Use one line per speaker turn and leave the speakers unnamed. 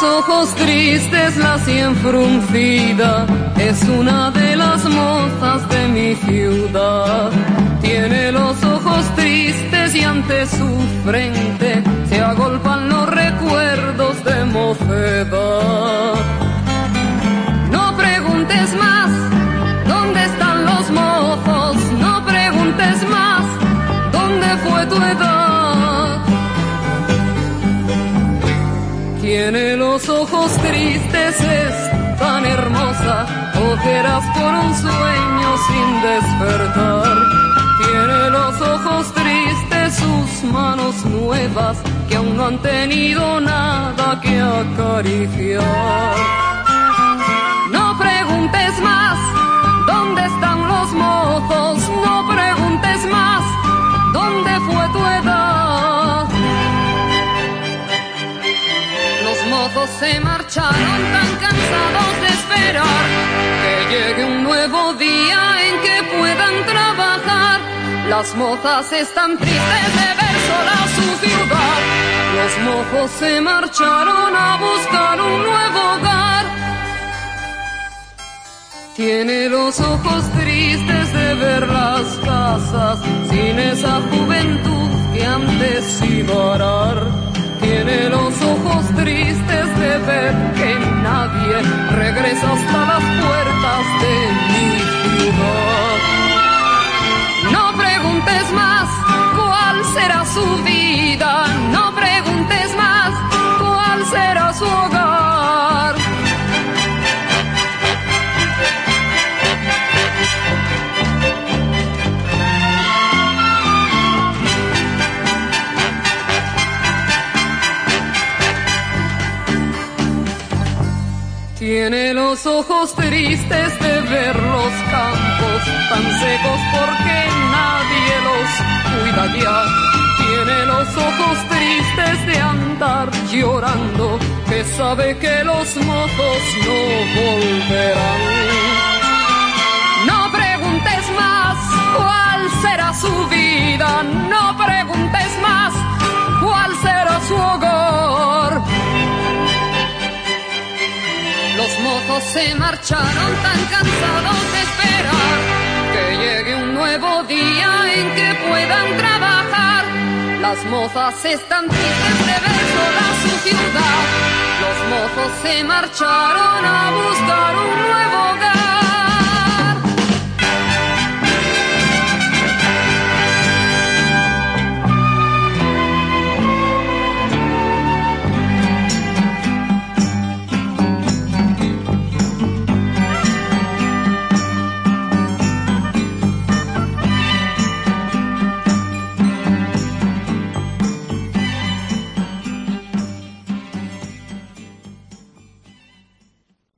los ojos tristes, la sien fruncida, es una de las mozas de mi ciudad. Tiene los ojos tristes y ante su frente se agolpan los los ojos tristes, es tan hermosa, ojeras por un sueño sin despertar. Tiene los ojos tristes, sus manos nuevas, que aún no han tenido nada que acariciar. Se marcharon tan cansados de esperar que llegue un nuevo día en que puedan trabajar. Las mozas están tristes de ver sola su ciudad. Los mozos se marcharon a buscar un nuevo hogar. Tiene los ojos tristes de ver las casas sin esa juventud que antes iba a arar. Tiene los ojos tristes de ver que nadie regresa hasta las puertas de Tiene los ojos tristes de ver los campos tan secos porque nadie los cuida ya. Tiene los ojos tristes de andar llorando, que sabe que los mozos no volverán. Los mozos se marcharon tan cansados de esperar que llegue un nuevo día en que puedan trabajar. Las mozas están tristes de ver sola su ciudad. Los mozos se marcharon a